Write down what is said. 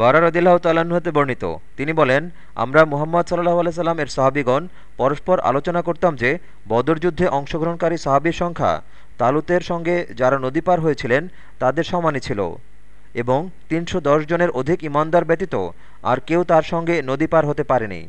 বারা হতে বর্ণিত। তিনি বলেন, আমরা মুহাম্মদ সাল্লাহ আলাইসাল্লাম এর সাহাবিগণ পরস্পর আলোচনা করতাম যে, বদর যুদ্ধে অংশগ্রহণকারী সাহাবির সংখ্যা তালুতের সঙ্গে যারা নদী পার হয়েছিলেন তাদের সমানই ছিল এবং তিনশো জনের অধিক ইমানদার ব্যতীত আর কেউ তার সঙ্গে নদী পার হতে পারেনি।